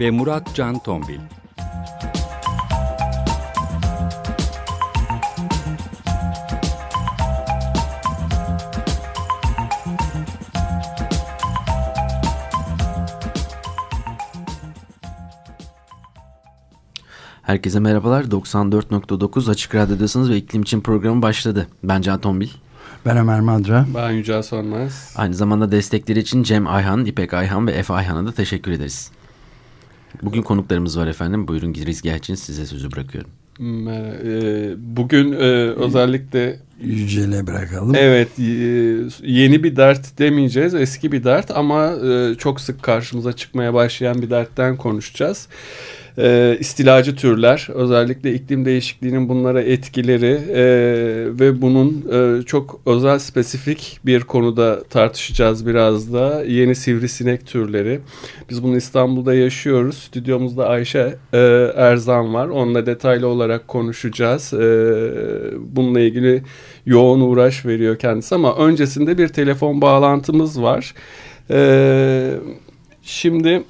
ve Murat Can Tombil. Herkese merhabalar. 94.9 Açık Radyo'dasınız ve iklim için programı başladı. Ben Can Tombil. Ben Ömer Madra. Ben Yücel Sönmez. Aynı zamanda destekleri için Cem Ayhan, İpek Ayhan ve Efe Ayhan'a da teşekkür ederiz. Bugün konuklarımız var efendim. Buyurun girizgah için size sözü bırakıyorum. E, bugün e, özellikle Yücel'e bırakalım. Evet yeni bir dert demeyeceğiz eski bir dert ama e, çok sık karşımıza çıkmaya başlayan bir dertten konuşacağız e, istilacı türler özellikle iklim değişikliğinin bunlara etkileri e, ve bunun e, çok özel spesifik bir konuda tartışacağız biraz da yeni sivrisinek türleri. Biz bunu İstanbul'da yaşıyoruz. Stüdyomuzda Ayşe e, Erzan var. Onunla detaylı olarak konuşacağız. E, bununla ilgili yoğun uğraş veriyor kendisi ama öncesinde bir telefon bağlantımız var. E, şimdi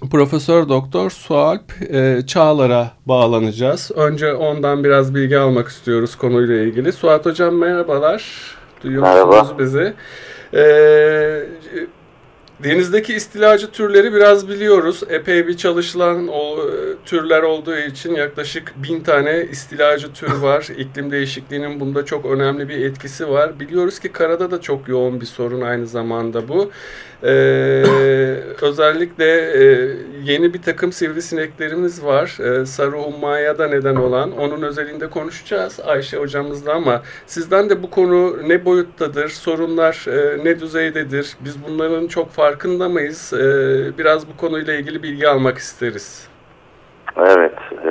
Profesör Doktor Sualp e, Çağlar'a bağlanacağız. Önce ondan biraz bilgi almak istiyoruz konuyla ilgili. Suat Hocam merhabalar. Duyuyor Merhaba. musunuz bizi? E, denizdeki istilacı türleri biraz biliyoruz. Epey bir çalışılan o e, türler olduğu için yaklaşık bin tane istilacı tür var. İklim değişikliğinin bunda çok önemli bir etkisi var. Biliyoruz ki karada da çok yoğun bir sorun aynı zamanda bu. Ee, özellikle e, yeni bir takım sivrisineklerimiz var. Ee, sarı hummaya da neden olan. Onun özelinde konuşacağız Ayşe hocamızla ama sizden de bu konu ne boyuttadır, sorunlar e, ne düzeydedir? Biz bunların çok farkında mıyız? Ee, biraz bu konuyla ilgili bilgi almak isteriz. Evet, e,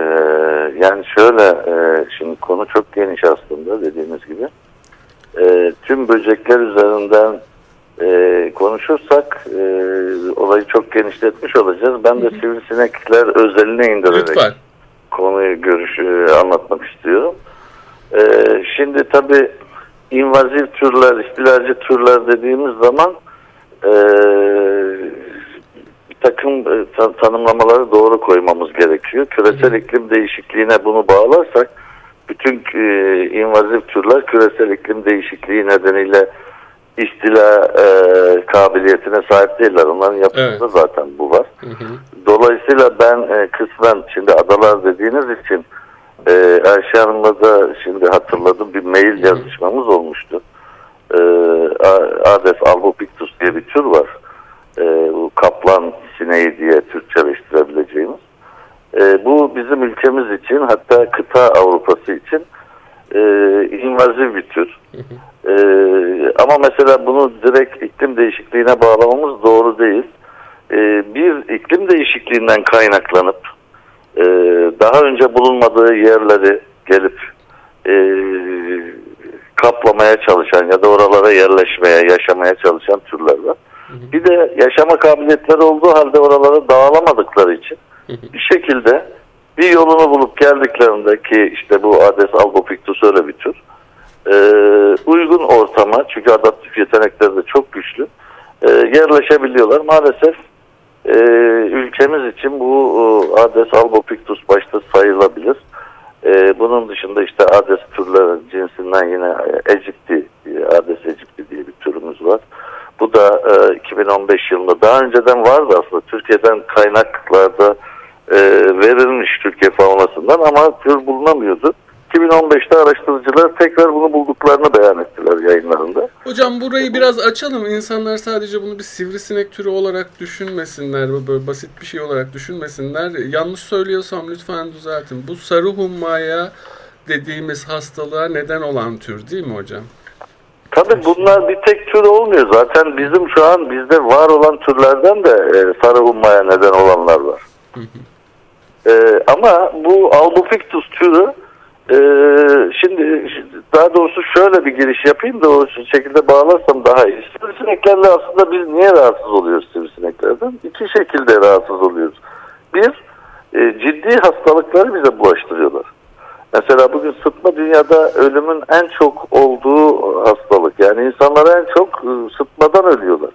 yani şöyle, e, şimdi konu çok geniş aslında dediğimiz gibi. E, tüm böcekler üzerinden e, konuşursak e, olayı çok genişletmiş olacağız. Ben de sivrisinekler özeline indirerek Lütfen. konuyu görüş e, anlatmak istiyorum. E, şimdi tabi invazif türler, istilacı türler dediğimiz zaman e, bir takım e, tanımlamaları doğru koymamız gerekiyor. Küresel iklim değişikliğine bunu bağlarsak bütün e, invazif türler küresel iklim değişikliği nedeniyle istila e, kabiliyetine sahip değiller. Onların yapısında evet. zaten bu var. Hı hı. Dolayısıyla ben e, kısmen şimdi adalar dediğiniz için e, Ayşe Hanım'la da şimdi hatırladım bir mail yazışmamız olmuştu. E, Ades albopictus diye bir tür var. E, bu kaplan sineği diye Türkçeleştirebileceğimiz. E, bu bizim ülkemiz için hatta kıta Avrupası için e, invazif bir tür. Ee, ama mesela bunu direkt iklim değişikliğine bağlamamız doğru değil. Ee, bir iklim değişikliğinden kaynaklanıp e, daha önce bulunmadığı yerleri gelip e, kaplamaya çalışan ya da oralara yerleşmeye, yaşamaya çalışan türler var. Bir de yaşama kabiliyetleri olduğu halde oralara dağılamadıkları için bir şekilde bir yolunu bulup geldiklerinde ki işte bu Ades albopictus öyle bir tür e, uygun ortama çünkü adaptif yetenekleri de çok güçlü e, yerleşebiliyorlar. Maalesef e, ülkemiz için bu e, Ades albopictus başta sayılabilir. E, bunun dışında işte Ades türleri cinsinden yine e, Ecipti, e, Ades Ecipti diye bir türümüz var. Bu da e, 2015 yılında daha önceden vardı aslında. Türkiye'den kaynaklarda e, verilmiş Türkiye faunasından ama tür bulunamıyordu. 2015'te araştırıcılar tekrar bunu bulduklarını beyan ettiler yayınlarında. Hocam burayı biraz açalım. İnsanlar sadece bunu bir sivrisinek türü olarak düşünmesinler. Böyle basit bir şey olarak düşünmesinler. Yanlış söylüyorsam lütfen düzeltin. Bu sarı hummaya dediğimiz hastalığa neden olan tür değil mi hocam? Tabii bunlar bir tek tür olmuyor. Zaten bizim şu an bizde var olan türlerden de e, sarı hummaya neden olanlar var. Ee, ama bu Albopictus türü e, şimdi daha doğrusu şöyle bir giriş yapayım da o şekilde bağlarsam daha iyi. Sivrisineklerle aslında biz niye rahatsız oluyoruz sivrisineklerden? İki şekilde rahatsız oluyoruz. Bir, e, ciddi hastalıkları bize bulaştırıyorlar. Mesela bugün sıtma dünyada ölümün en çok olduğu hastalık. Yani insanlar en çok e, sıtmadan ölüyorlar.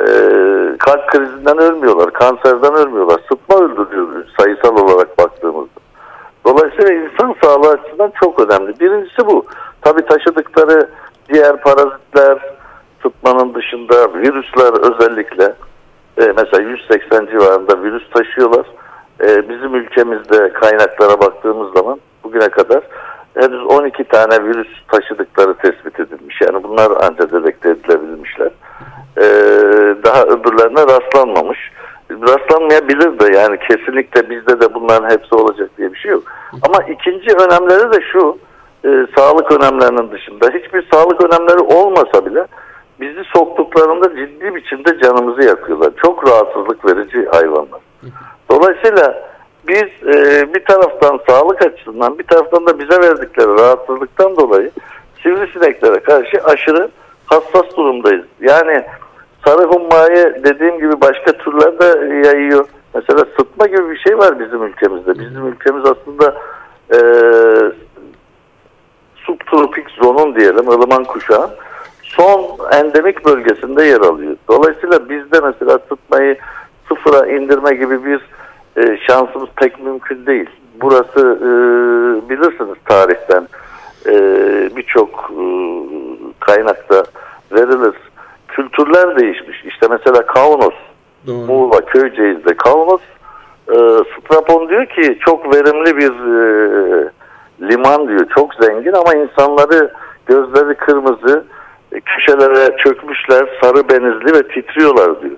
Ee, kalp krizinden ölmüyorlar, kanserden ölmüyorlar. Sıtma öldürüyor sayısal olarak. Dolayısıyla insan sağlığı açısından çok önemli. Birincisi bu. Tabii taşıdıkları diğer parazitler, sıtmanın dışında virüsler özellikle e, mesela 180 civarında virüs taşıyorlar. E, bizim ülkemizde kaynaklara baktığımız zaman bugüne kadar henüz 12 tane virüs taşıdıkları tespit edilmiş. Yani bunlar ancak dedekte edilebilmişler. Ee, daha öbürlerine rastlanmamış. Rastlanmayabilir de yani kesinlikle bizde de bunların hepsi olacak diye bir şey yok. Ama ikinci önemleri de şu e, sağlık önemlerinin dışında hiçbir sağlık önemleri olmasa bile bizi soktuklarında ciddi biçimde canımızı yakıyorlar. Çok rahatsızlık verici hayvanlar. Dolayısıyla biz e, bir taraftan sağlık açısından bir taraftan da bize verdikleri rahatsızlıktan dolayı sivrisineklere karşı aşırı hassas durumdayız. Yani sarı hummayı dediğim gibi başka türler de yayıyor. Mesela sıtma gibi bir şey var bizim ülkemizde. Bizim ülkemiz aslında e, subtropik zonun diyelim ılıman kuşağın son endemik bölgesinde yer alıyor. Dolayısıyla bizde mesela sıtmayı sıfıra indirme gibi bir e, şansımız pek mümkün değil. Burası e, bilirsiniz tarihten e, birçok e, kaynakta verilir. Kültürler değişmiş. İşte mesela Kaunos, Doğru. Muğla, Köyceğiz'de Kaunos e, Strapon diyor ki çok verimli bir e, liman diyor. Çok zengin ama insanları gözleri kırmızı, e, köşelere çökmüşler, sarı benizli ve titriyorlar diyor.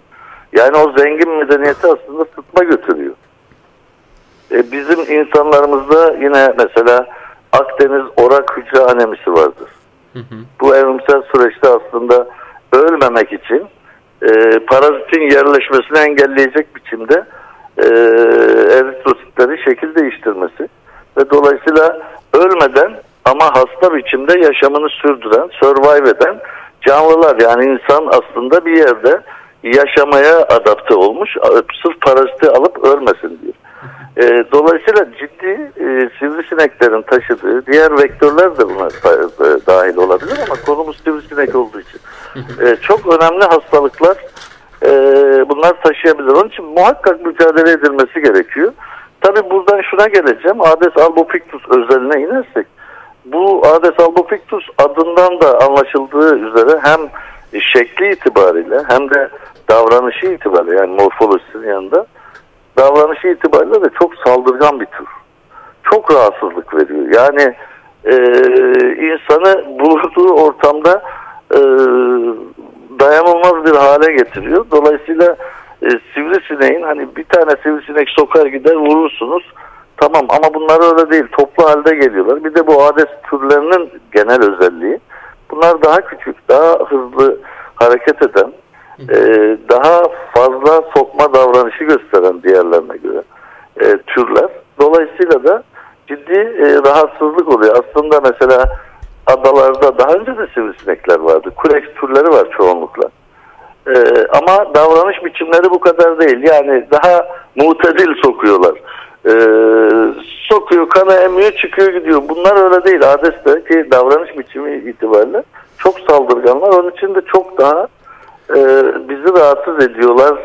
Yani o zengin medeniyeti aslında sıtma götürüyor. E, bizim insanlarımızda yine mesela Akdeniz orak hücre anemisi vardır. Bu evrimsel süreçte aslında ölmemek için e, parazitin yerleşmesini engelleyecek biçimde e, eritrositleri şekil değiştirmesi ve dolayısıyla ölmeden ama hasta biçimde yaşamını sürdüren, survive eden canlılar yani insan aslında bir yerde yaşamaya adapte olmuş sırf paraziti alıp ölmesin diyor. E, dolayısıyla ciddi e, sivrisineklerin taşıdığı diğer vektörler de buna e, dahil olabilir ama konumuz sivrisinek olduğu için e, çok önemli hastalıklar e, bunlar taşıyabilir. Onun için muhakkak mücadele edilmesi gerekiyor. Tabi buradan şuna geleceğim. Ades albopictus özeline inersek bu Ades albopictus adından da anlaşıldığı üzere hem şekli itibariyle hem de davranışı itibariyle yani morfolojisinin yanında davranışı itibariyle de çok saldırgan bir tür. Çok rahatsızlık veriyor. Yani e, insanı bulunduğu ortamda e, dayanılmaz bir hale getiriyor. Dolayısıyla e, sivrisineğin hani bir tane sivrisinek sokar gider vurursunuz. Tamam ama bunlar öyle değil. Toplu halde geliyorlar. Bir de bu ades türlerinin genel özelliği. Bunlar daha küçük, daha hızlı hareket eden, e, daha fazla sokma davranışı gösteren diğerlerine göre e, türler. Dolayısıyla da ciddi e, rahatsızlık oluyor. Aslında mesela adalarda daha önce de sivrisinekler vardı. Kurex türleri var çoğunlukla. E, ama davranış biçimleri bu kadar değil. Yani daha mutedil sokuyorlar. E, sokuyor, kana emiyor, çıkıyor gidiyor. Bunlar öyle değil. Adeste ki davranış biçimi itibariyle çok saldırganlar. Onun için de çok daha e, bizi rahatsız ediyorlar,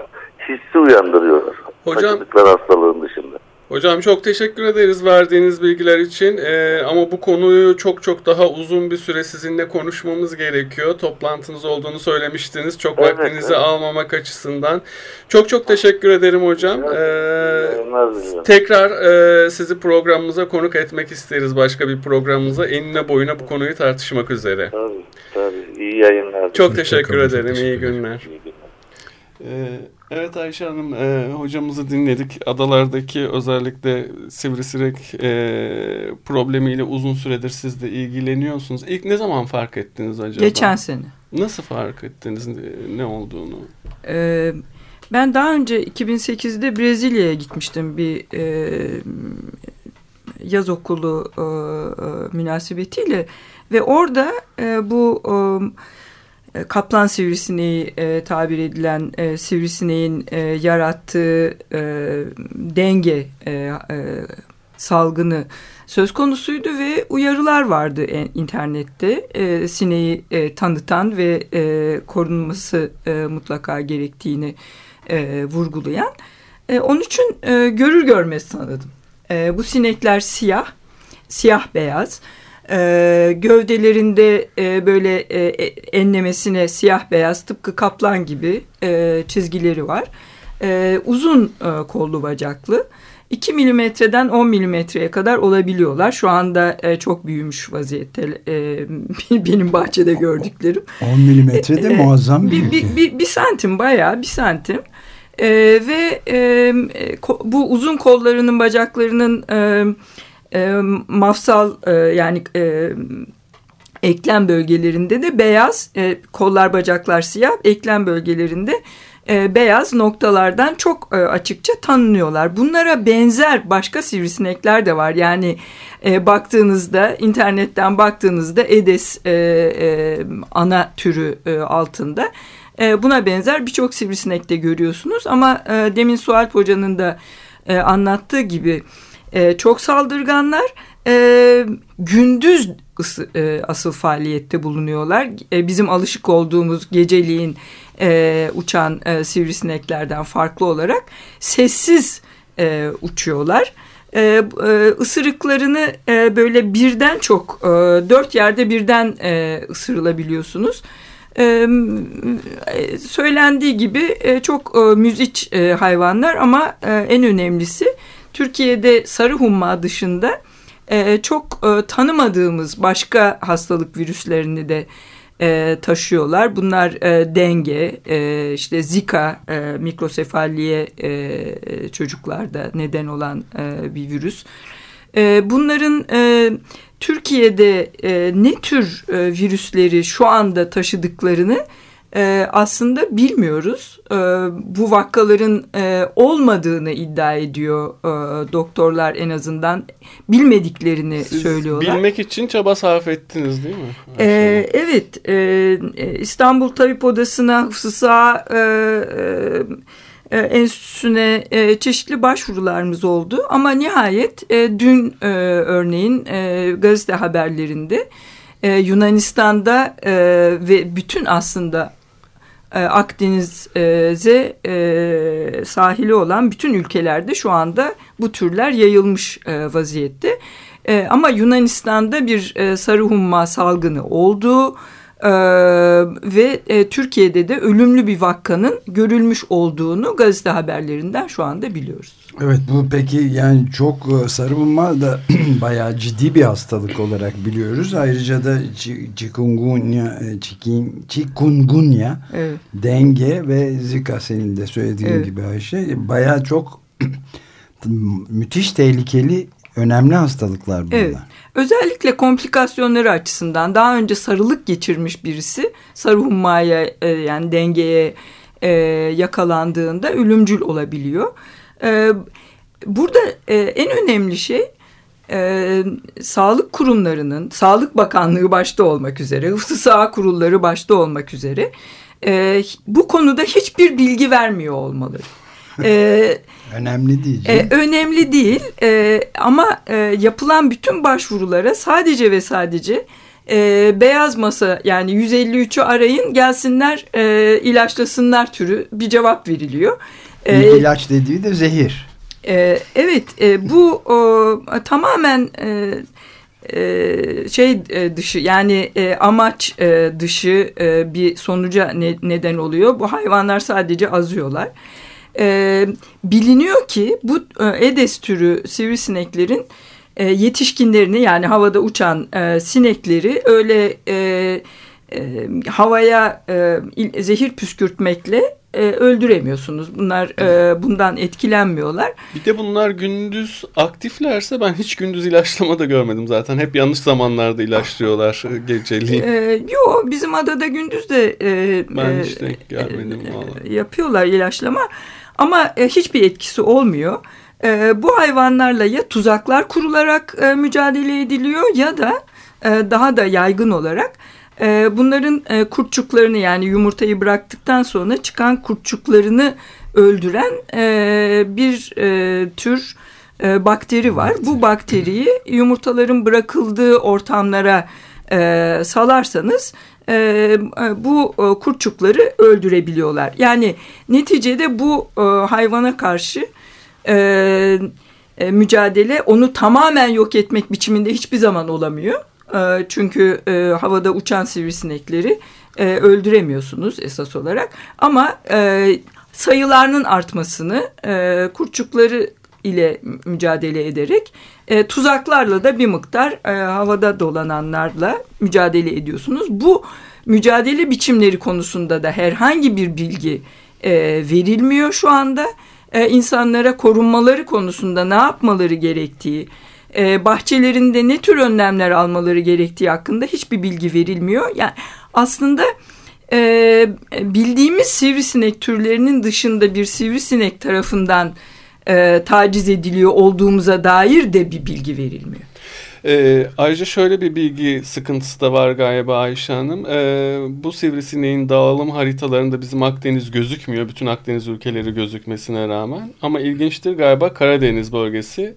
hissi uyandırıyorlar. Hocam- hastalığın dışında. Hocam çok teşekkür ederiz verdiğiniz bilgiler için Ee, ama bu konuyu çok çok daha uzun bir süre sizinle konuşmamız gerekiyor. Toplantınız olduğunu söylemiştiniz. Çok Evet, vaktinizi evet. almamak açısından. Çok çok teşekkür ederim hocam. Ee, yayınlar diliyorum. tekrar e, sizi programımıza konuk etmek isteriz başka bir programımıza. Enine boyuna bu konuyu tartışmak üzere. Tabii, tabii. İyi yayınlar. Çok teşekkür ederim. İyi günler. İyi günler. Ee, Evet Ayşe Hanım, e, hocamızı dinledik. Adalardaki özellikle sivrisinek e, problemiyle uzun süredir siz de ilgileniyorsunuz. İlk ne zaman fark ettiniz acaba? Geçen sene. Nasıl fark ettiniz ne, olduğunu? Ee, ben daha önce 2008'de Brezilya'ya gitmiştim bir e, yaz okulu e, e, münasebetiyle ve orada e, bu e, kaplan sivrisineği e, tabir edilen e, sivrisineğin e, yarattığı e, denge e, e, salgını söz konusuydu ve uyarılar vardı internette e, sineği e, tanıtan ve e, korunması e, mutlaka gerektiğini e, vurgulayan. E, onun için e, görür görmez tanıdım. E, bu sinekler siyah, siyah beyaz. E, gövdelerinde e, böyle e, e enlemesine siyah beyaz tıpkı kaplan gibi e, çizgileri var. E, uzun e, kollu bacaklı. 2 milimetreden 10 milimetreye kadar olabiliyorlar. Şu anda e, çok büyümüş vaziyette e, benim bahçede gördüklerim. 10 milimetre de e, muazzam bir, bir, bir, bir santim bayağı bir santim. E, ve e, bu uzun kollarının bacaklarının e, e, mafsal e, yani e, eklem bölgelerinde de beyaz e, kollar bacaklar siyah eklem bölgelerinde e, beyaz noktalardan çok e, açıkça tanınıyorlar. Bunlara benzer başka sivrisinekler de var. Yani e, baktığınızda internetten baktığınızda Edes e, e, ana türü e, altında e, buna benzer birçok sivrisinek de görüyorsunuz. Ama e, demin Sualp Hoca'nın da e, anlattığı gibi e, çok saldırganlar e, gündüz ısı, e, asıl faaliyette bulunuyorlar. E, bizim alışık olduğumuz geceliğin e, uçan e, sivrisineklerden farklı olarak sessiz e, uçuyorlar. E, e, ısırıklarını e, böyle birden çok e, dört yerde birden e, ısırılabiliyorsunuz. E, söylendiği gibi e, çok e, müziç e, hayvanlar ama e, en önemlisi Türkiye'de sarı humma dışında e, çok e, tanımadığımız başka hastalık virüslerini de e, taşıyorlar. Bunlar e, denge, e, işte zika, e, mikrosefalliye e, çocuklarda neden olan e, bir virüs. E, bunların e, Türkiye'de e, ne tür e, virüsleri şu anda taşıdıklarını e, aslında bilmiyoruz. E, bu vakaların e, olmadığını iddia ediyor e, doktorlar en azından bilmediklerini Siz söylüyorlar. bilmek için çaba sarf ettiniz değil mi? E, evet, e, e, İstanbul Tabip Odası'na, Hıfzısa e, e, enstitüsüne e, çeşitli başvurularımız oldu. Ama nihayet e, dün e, örneğin e, gazete haberlerinde e, Yunanistan'da e, ve bütün aslında e, Akdeniz'e e, sahili olan bütün ülkelerde şu anda bu türler yayılmış e, vaziyette. E, ama Yunanistan'da bir e, sarı humma salgını olduğu ee, ve e, Türkiye'de de ölümlü bir vakkanın görülmüş olduğunu gazete haberlerinden şu anda biliyoruz. Evet bu peki yani çok e, sarılma da bayağı ciddi bir hastalık olarak biliyoruz. Ayrıca da chikungunya, e, chikungunya, evet. denge ve zika senin de söylediğin evet. gibi Ayşe bayağı çok müthiş tehlikeli önemli hastalıklar bunlar. Evet. Özellikle komplikasyonları açısından daha önce sarılık geçirmiş birisi sarı hummaya e, yani dengeye e, yakalandığında ölümcül olabiliyor. E, burada e, en önemli şey e, sağlık kurumlarının, Sağlık Bakanlığı başta olmak üzere, hıfzı sağ kurulları başta olmak üzere e, bu konuda hiçbir bilgi vermiyor olmaları. E, önemli değil. E, önemli değil e, ama e, yapılan bütün başvurulara sadece ve sadece e, beyaz masa yani 153'ü arayın gelsinler e, ilaçlasınlar türü bir cevap veriliyor. E, ilaç dediği de zehir. E, evet e, bu o, tamamen... E, e, şey e, dışı yani e, amaç dışı bir sonuca neden oluyor. Bu hayvanlar sadece azıyorlar. Biliniyor ki bu Edes türü sivrisineklerin yetişkinlerini yani havada uçan sinekleri öyle havaya zehir püskürtmekle e, öldüremiyorsunuz. Bunlar e, bundan etkilenmiyorlar. Bir de bunlar gündüz aktiflerse ben hiç gündüz ilaçlama da görmedim zaten. Hep yanlış zamanlarda ilaçlıyorlar e, geceliğin. E, yo bizim adada gündüz de e, ben hiç denk gelmedim e, yapıyorlar ilaçlama ama e, hiçbir etkisi olmuyor. E, bu hayvanlarla ya tuzaklar kurularak e, mücadele ediliyor ya da e, daha da yaygın olarak e, bunların e, kurtçuklarını yani yumurtayı bıraktıktan sonra çıkan kurtçuklarını öldüren e, bir e, tür e, bakteri var. Bu bakteriyi yumurtaların bırakıldığı ortamlara e, salarsanız e, e bu e, kurtçukları öldürebiliyorlar. Yani neticede bu e, hayvana karşı mücadele onu tamamen yok etmek biçiminde hiçbir zaman olamıyor. Çünkü havada uçan sivrisinekleri öldüremiyorsunuz esas olarak. Ama sayılarının artmasını e, kurtçukları ile mücadele ederek e, tuzaklarla da bir miktar e, havada dolananlarla mücadele ediyorsunuz. Bu mücadele biçimleri konusunda da herhangi bir bilgi e, verilmiyor şu anda. E, insanlara korunmaları konusunda ne yapmaları gerektiği, e, bahçelerinde ne tür önlemler almaları gerektiği hakkında hiçbir bilgi verilmiyor. Yani aslında e, bildiğimiz sivrisinek türlerinin dışında bir sivrisinek tarafından e, taciz ediliyor olduğumuza dair de bir bilgi verilmiyor. E, ayrıca şöyle bir bilgi sıkıntısı da var galiba Ayşe Hanım. E, bu sivrisineğin dağılım haritalarında bizim Akdeniz gözükmüyor. Bütün Akdeniz ülkeleri gözükmesine rağmen. Ama ilginçtir galiba Karadeniz bölgesi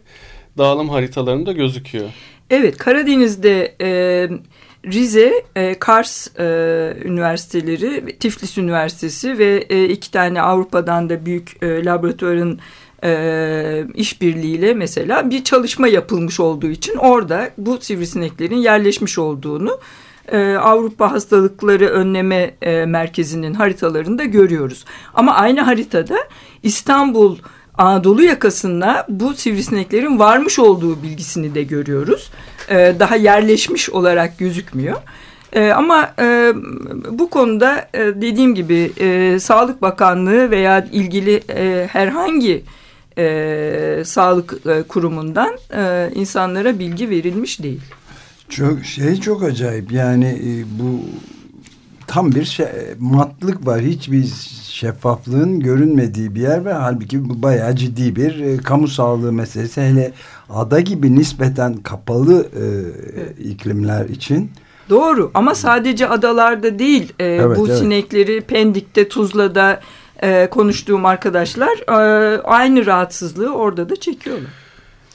dağılım haritalarında gözüküyor. Evet Karadeniz'de e, Rize, e, Kars e, üniversiteleri, Tiflis Üniversitesi ve e, iki tane Avrupa'dan da büyük e, laboratuvarın e, işbirliğiyle mesela bir çalışma yapılmış olduğu için orada bu sivrisineklerin yerleşmiş olduğunu e, Avrupa Hastalıkları Önleme e, Merkezi'nin haritalarında görüyoruz. Ama aynı haritada İstanbul Anadolu yakasında bu sivrisineklerin varmış olduğu bilgisini de görüyoruz. E, daha yerleşmiş olarak gözükmüyor. E, ama e, bu konuda e, dediğim gibi e, Sağlık Bakanlığı veya ilgili e, herhangi e, sağlık e, kurumundan e, insanlara bilgi verilmiş değil. Çok şey çok acayip yani e, bu tam bir şey, matlık var hiçbir şeffaflığın görünmediği bir yer ve halbuki bu bayağı ciddi bir e, kamu sağlığı meselesi hele ada gibi nispeten kapalı e, evet. iklimler için. Doğru ama sadece adalarda değil e, evet, bu evet. sinekleri Pendik'te Tuzla'da e, konuştuğum arkadaşlar e, aynı rahatsızlığı orada da çekiyorlar.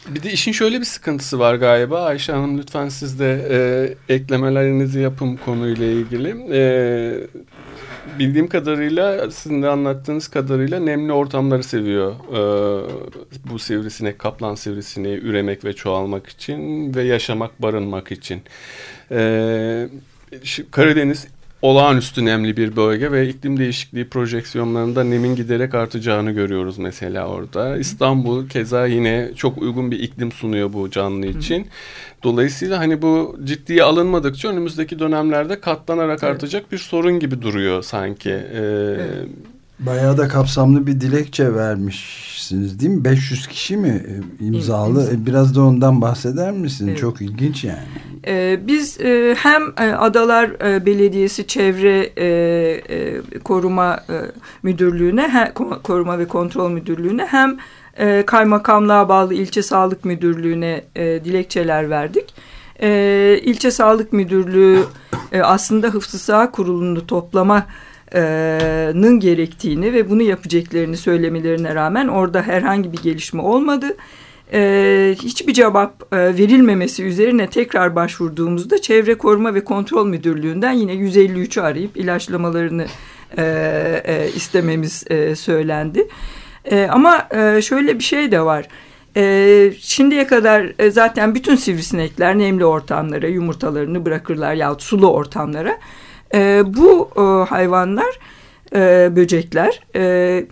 Bir de işin şöyle bir sıkıntısı var galiba. Ayşe Hanım lütfen siz de e, eklemelerinizi yapın konuyla ilgili. E, bildiğim kadarıyla sizin de anlattığınız kadarıyla nemli ortamları seviyor. E, bu sivrisinek, kaplan sivrisineği üremek ve çoğalmak için ve yaşamak, barınmak için. E, Karadeniz olağanüstü nemli bir bölge ve iklim değişikliği projeksiyonlarında nemin giderek artacağını görüyoruz mesela orada. İstanbul keza yine çok uygun bir iklim sunuyor bu canlı için. Dolayısıyla hani bu ciddiye alınmadıkça önümüzdeki dönemlerde katlanarak evet. artacak bir sorun gibi duruyor sanki. Ee, evet. Bayağı da kapsamlı bir dilekçe vermişsiniz değil mi? 500 kişi mi e, imzalı? İmza. E, biraz da ondan bahseder misin? Evet. Çok ilginç yani. Ee, biz e, hem e, Adalar e, Belediyesi Çevre e, e, Koruma e, Müdürlüğü'ne, he, Koruma ve Kontrol Müdürlüğü'ne hem e, kaymakamlığa bağlı ilçe sağlık müdürlüğüne e, dilekçeler verdik. E, ilçe sağlık müdürlüğü e, aslında hıfzı sağ kurulunu toplama nın gerektiğini ve bunu yapacaklarını söylemelerine rağmen orada herhangi bir gelişme olmadı. Ee, hiçbir cevap e, verilmemesi üzerine tekrar başvurduğumuzda Çevre Koruma ve Kontrol Müdürlüğü'nden yine 153'ü arayıp ilaçlamalarını e, e, istememiz e, söylendi. E, ama e, şöyle bir şey de var. E, şimdiye kadar e, zaten bütün sivrisinekler nemli ortamlara yumurtalarını bırakırlar yahut sulu ortamlara. E, bu e, hayvanlar, e, böcekler e,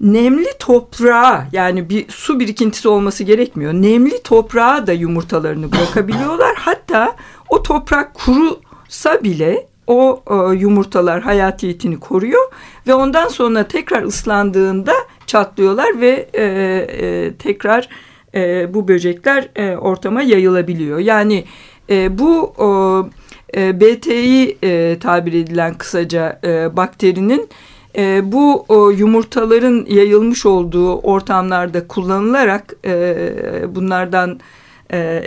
nemli toprağa yani bir su birikintisi olması gerekmiyor. Nemli toprağa da yumurtalarını bırakabiliyorlar. Hatta o toprak kurusa bile o e, yumurtalar hayatiyetini koruyor ve ondan sonra tekrar ıslandığında çatlıyorlar ve e, e, tekrar e, bu böcekler e, ortama yayılabiliyor. Yani e, bu e, BTI e, tabir edilen kısaca e, bakterinin e, bu o, yumurtaların yayılmış olduğu ortamlarda kullanılarak e, bunlardan e,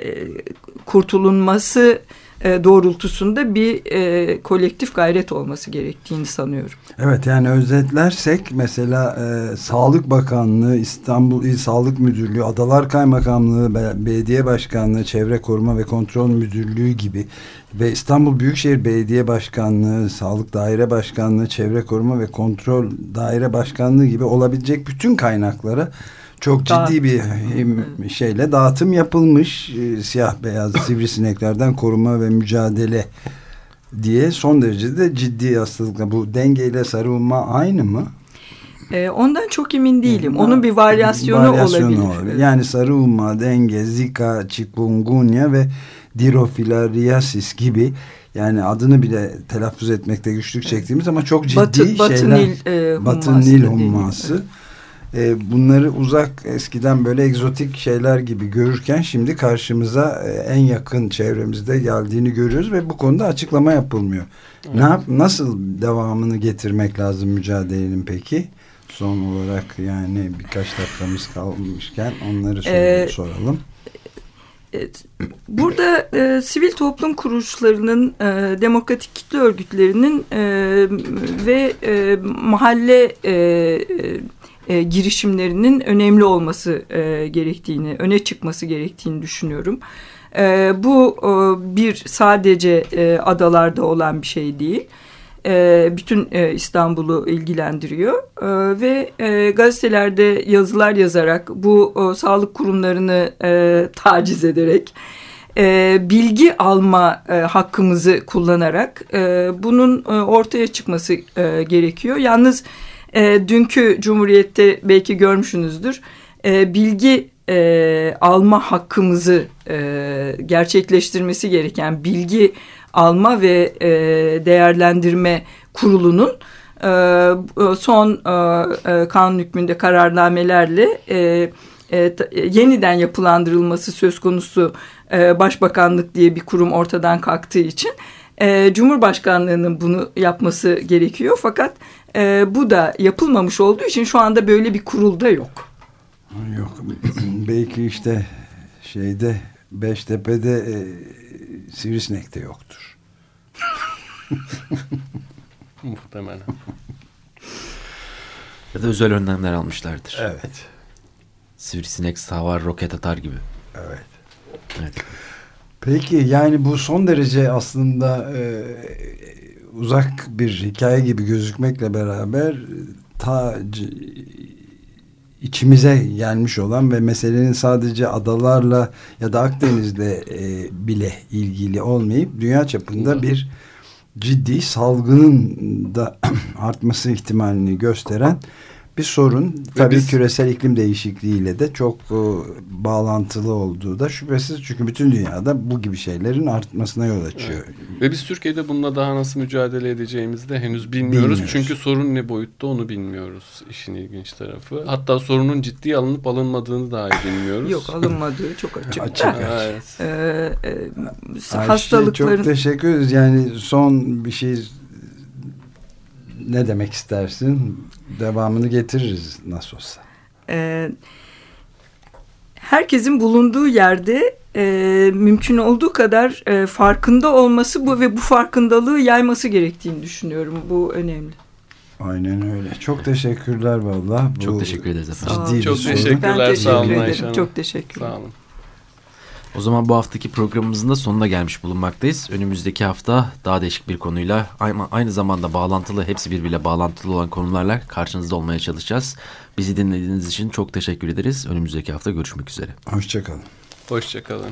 kurtulunması e, doğrultusunda bir e, kolektif gayret olması gerektiğini sanıyorum. Evet yani özetlersek mesela e, Sağlık Bakanlığı, İstanbul İl Sağlık Müdürlüğü, Adalar Kaymakamlığı, Belediye Başkanlığı, Çevre Koruma ve Kontrol Müdürlüğü gibi ve İstanbul Büyükşehir Belediye Başkanlığı, Sağlık Daire Başkanlığı, Çevre Koruma ve Kontrol Daire Başkanlığı gibi olabilecek bütün kaynaklara çok ciddi bir şeyle dağıtım yapılmış. E, siyah beyaz sivrisineklerden koruma ve mücadele diye son derece de ciddi hastalıkla bu dengeyle sarılma aynı mı? E, ondan çok emin değilim. Onun bir varyasyonu, varyasyonu olabilir. olabilir. Yani sarı umma, denge, zika, chikungunya ve dirofilariasis gibi yani adını bile telaffuz etmekte güçlük çektiğimiz ama çok ciddi batı, batı şeyler. Nil, e, batı Nil humması. E, bunları uzak eskiden böyle egzotik şeyler gibi görürken şimdi karşımıza e, en yakın çevremizde geldiğini görüyoruz ve bu konuda açıklama yapılmıyor. Evet. Ne yap nasıl devamını getirmek lazım mücadelenin peki? Son olarak yani birkaç dakikamız kalmışken onları ee, soralım. Burada e, sivil toplum kuruluşlarının, e, demokratik kitle örgütlerinin e, ve e, mahalle e, e, girişimlerinin önemli olması e, gerektiğini, öne çıkması gerektiğini düşünüyorum. E, bu e, bir sadece e, adalarda olan bir şey değil. E, bütün e, İstanbul'u ilgilendiriyor e, ve e, gazetelerde yazılar yazarak bu e, sağlık kurumlarını e, taciz ederek e, bilgi alma e, hakkımızı kullanarak e, bunun e, ortaya çıkması e, gerekiyor. Yalnız e, dünkü Cumhuriyet'te belki görmüşsünüzdür. E, bilgi e, alma hakkımızı e, gerçekleştirmesi gereken bilgi alma ve e, değerlendirme kurulunun e, son e, e kanun hükmünde kararnamelerle e, e, yeniden yapılandırılması söz konusu e, başbakanlık diye bir kurum ortadan kalktığı için e, Cumhurbaşkanlığının bunu yapması gerekiyor. Fakat e, bu da yapılmamış olduğu için şu anda böyle bir kurulda yok. Yok. Belki işte şeyde Beştepe'de e, sivrisinek de yoktur. Muhtemelen. Ya da özel önlemler almışlardır. Evet. Sivrisinek savar roket atar gibi. Evet. Evet. Peki yani bu son derece aslında e, uzak bir hikaye gibi gözükmekle beraber ta içimize gelmiş olan ve meselenin sadece adalarla ya da Akdeniz'le e, bile ilgili olmayıp dünya çapında bir ciddi salgının da artması ihtimalini gösteren bir sorun. Tabii biz, küresel iklim değişikliğiyle de çok e, bağlantılı olduğu da şüphesiz. Çünkü bütün dünyada bu gibi şeylerin artmasına yol açıyor. Evet. Ve biz Türkiye'de bununla daha nasıl mücadele edeceğimizi de henüz bilmiyoruz. bilmiyoruz. Çünkü sorun ne boyutta onu bilmiyoruz. işin ilginç tarafı. Hatta sorunun ciddi alınıp alınmadığını dahi bilmiyoruz. Yok alınmadığı çok açık. açık. evet. Ee, e, hastalıkların... Çok teşekkür ederiz. Yani son bir şey ne demek istersin? Devamını getiririz nasıl olsa. Ee, herkesin bulunduğu yerde e, mümkün olduğu kadar e, farkında olması bu ve bu farkındalığı yayması gerektiğini düşünüyorum. Bu önemli. Aynen öyle. Çok teşekkürler valla. Çok teşekkür ederiz efendim. Ciddi Çok teşekkürler. Ben teşekkür sağ olun ederim. Çok teşekkürler. Sağ olun. O zaman bu haftaki programımızın da sonuna gelmiş bulunmaktayız. Önümüzdeki hafta daha değişik bir konuyla aynı zamanda bağlantılı, hepsi birbiriyle bağlantılı olan konularla karşınızda olmaya çalışacağız. Bizi dinlediğiniz için çok teşekkür ederiz. Önümüzdeki hafta görüşmek üzere. Hoşçakalın. Hoşçakalın.